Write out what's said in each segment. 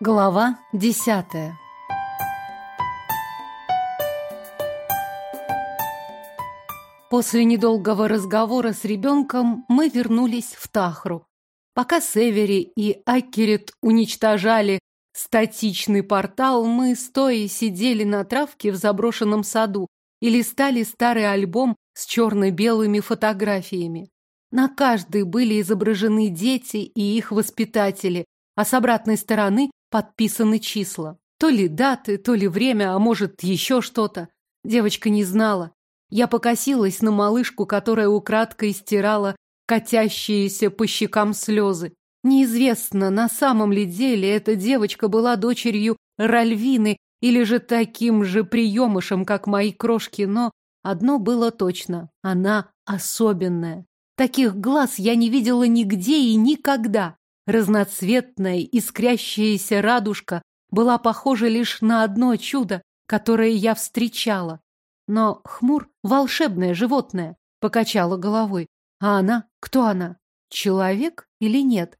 Глава десятая После недолгого разговора с ребенком мы вернулись в Тахру. Пока Севери и Акерет уничтожали статичный портал, мы стоя сидели на травке в заброшенном саду и листали старый альбом с черно-белыми фотографиями. На каждой были изображены дети и их воспитатели, а с обратной стороны подписаны числа. То ли даты, то ли время, а может, еще что-то. Девочка не знала. Я покосилась на малышку, которая украдкой стирала катящиеся по щекам слезы. Неизвестно, на самом ли деле эта девочка была дочерью Ральвины или же таким же приемышем, как мои крошки, но одно было точно – она особенная. Таких глаз я не видела нигде и никогда. Разноцветная, искрящаяся радужка была похожа лишь на одно чудо, которое я встречала. Но хмур — волшебное животное, покачала головой. А она? Кто она? Человек или нет?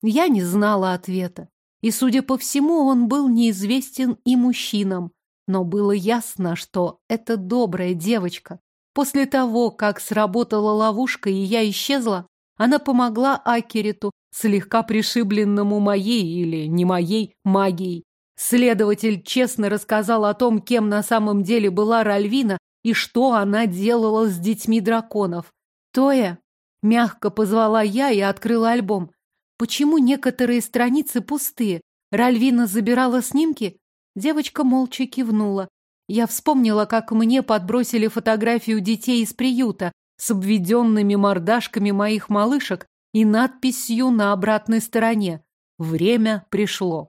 Я не знала ответа. И, судя по всему, он был неизвестен и мужчинам. Но было ясно, что это добрая девочка. После того, как сработала ловушка и я исчезла, она помогла Акериту, слегка пришибленному моей или не моей магией. Следователь честно рассказал о том, кем на самом деле была Ральвина и что она делала с детьми драконов. Тоя, мягко позвала я и открыла альбом. Почему некоторые страницы пустые? Ральвина забирала снимки? Девочка молча кивнула. Я вспомнила, как мне подбросили фотографию детей из приюта, с обведенными мордашками моих малышек и надписью на обратной стороне «Время пришло».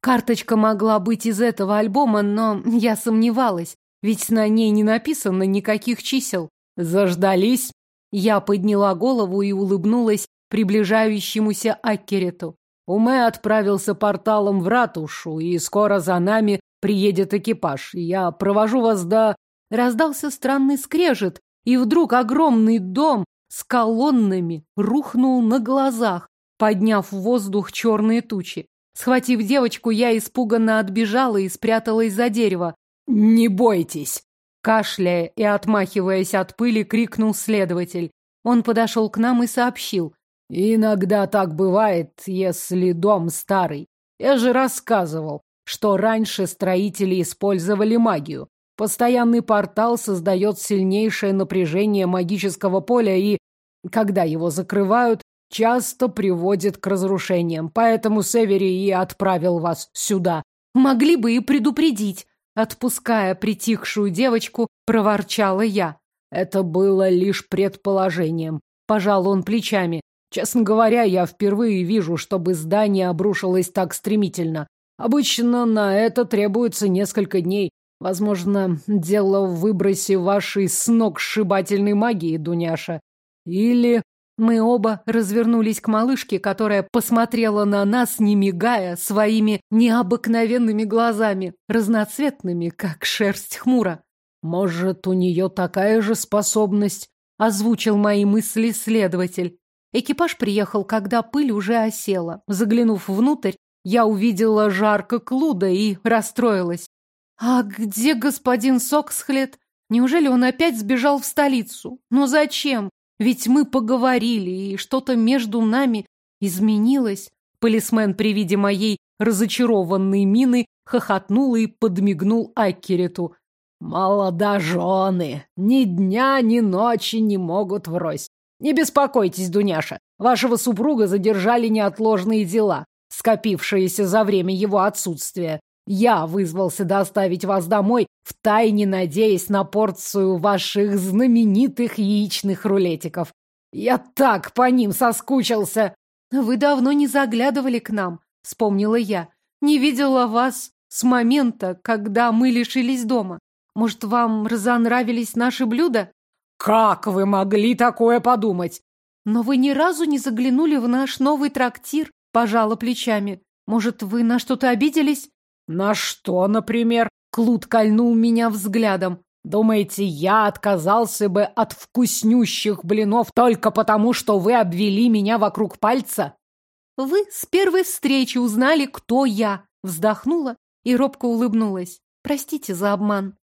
Карточка могла быть из этого альбома, но я сомневалась, ведь на ней не написано никаких чисел. Заждались. Я подняла голову и улыбнулась приближающемуся Аккерету. Уме отправился порталом в ратушу, и скоро за нами приедет экипаж. Я провожу вас до... Раздался странный скрежет, и вдруг огромный дом с колоннами рухнул на глазах, подняв в воздух черные тучи. Схватив девочку, я испуганно отбежала и спряталась за дерево. «Не бойтесь!» Кашляя и отмахиваясь от пыли, крикнул следователь. Он подошел к нам и сообщил. «Иногда так бывает, если дом старый. Я же рассказывал, что раньше строители использовали магию. Постоянный портал создает сильнейшее напряжение магического поля и, когда его закрывают, часто приводит к разрушениям. Поэтому Севери и отправил вас сюда. Могли бы и предупредить. Отпуская притихшую девочку, проворчала я. Это было лишь предположением. Пожал он плечами. Честно говоря, я впервые вижу, чтобы здание обрушилось так стремительно. Обычно на это требуется несколько дней. Возможно, дело в выбросе вашей сногсшибательной магии, Дуняша. Или мы оба развернулись к малышке, которая посмотрела на нас, не мигая, своими необыкновенными глазами, разноцветными, как шерсть хмура. «Может, у нее такая же способность?» — озвучил мои мысли следователь. Экипаж приехал, когда пыль уже осела. Заглянув внутрь, я увидела жарко Клуда и расстроилась. А где господин Соксхлет? Неужели он опять сбежал в столицу? Но зачем? Ведь мы поговорили, и что-то между нами изменилось. Полисмен при виде моей разочарованной мины хохотнул и подмигнул Аккерету. «Молодожены! Ни дня, ни ночи не могут врозь. Не беспокойтесь, Дуняша, вашего супруга задержали неотложные дела, скопившиеся за время его отсутствия. Я вызвался доставить вас домой, втайне надеясь на порцию ваших знаменитых яичных рулетиков. Я так по ним соскучился. Вы давно не заглядывали к нам, вспомнила я. Не видела вас с момента, когда мы лишились дома. Может, вам разонравились наши блюда? Как вы могли такое подумать? Но вы ни разу не заглянули в наш новый трактир, пожала плечами. Может, вы на что-то обиделись? «На что, например?» Клуд кольнул меня взглядом. «Думаете, я отказался бы от вкуснющих блинов только потому, что вы обвели меня вокруг пальца?» «Вы с первой встречи узнали, кто я», — вздохнула и робко улыбнулась. Простите за обман.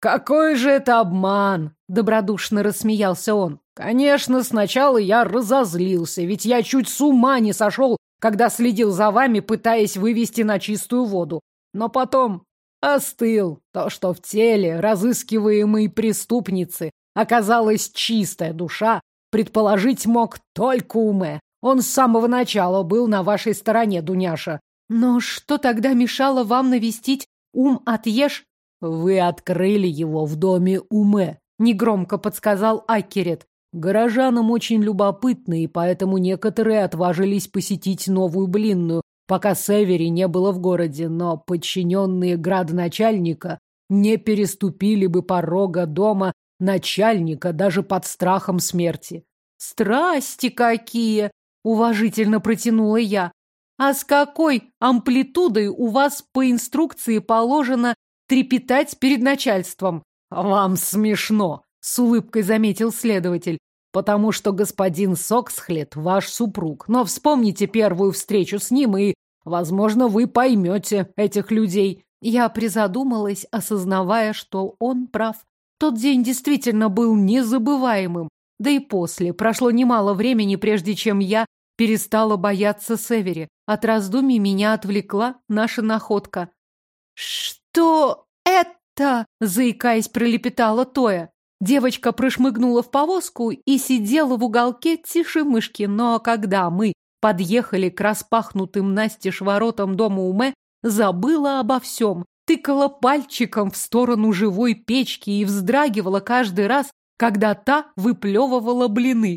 «Какой же это обман!» — добродушно рассмеялся он. «Конечно, сначала я разозлился, ведь я чуть с ума не сошел, когда следил за вами, пытаясь вывести на чистую воду. Но потом остыл. То, что в теле разыскиваемой преступницы оказалась чистая душа, предположить мог только Уме. Он с самого начала был на вашей стороне, Дуняша. Но что тогда мешало вам навестить ум отъешь? Вы открыли его в доме Уме, негромко подсказал Акерет. Горожанам очень любопытно, и поэтому некоторые отважились посетить новую блинную, пока Севери не было в городе, но подчиненные градоначальника не переступили бы порога дома начальника даже под страхом смерти. «Страсти какие!» — уважительно протянула я. «А с какой амплитудой у вас по инструкции положено трепетать перед начальством?» «Вам смешно!» — с улыбкой заметил следователь. «Потому что господин Соксхлет ваш супруг. Но вспомните первую встречу с ним, и, возможно, вы поймете этих людей». Я призадумалась, осознавая, что он прав. Тот день действительно был незабываемым. Да и после прошло немало времени, прежде чем я перестала бояться Севери. От раздумий меня отвлекла наша находка. «Что это?» — заикаясь, пролепетала Тоя. Девочка прошмыгнула в повозку и сидела в уголке тише мышки, но когда мы подъехали к распахнутым настежь воротам дома Уме, забыла обо всем, тыкала пальчиком в сторону живой печки и вздрагивала каждый раз, когда та выплевывала блины.